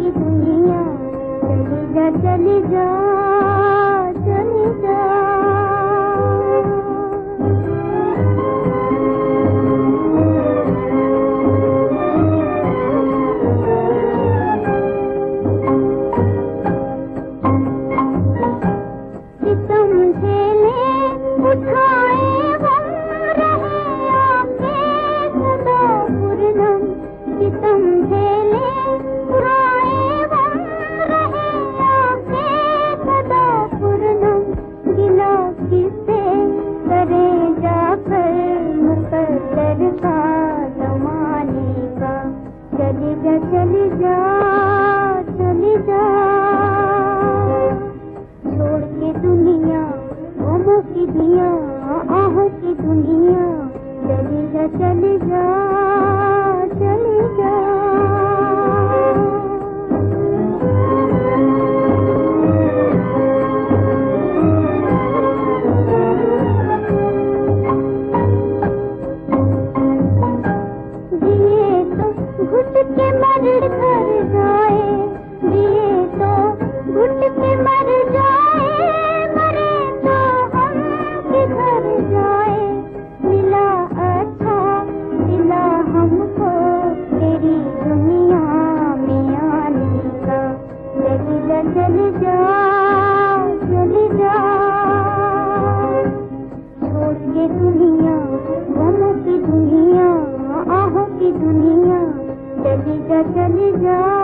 की दुनिया चली जा चली जा चली जा उठा आजा चली जा चली जा। छोड़ के दुनिया गमों की दुनिया आहों की दुनिया। चली जा चली जा। चली जा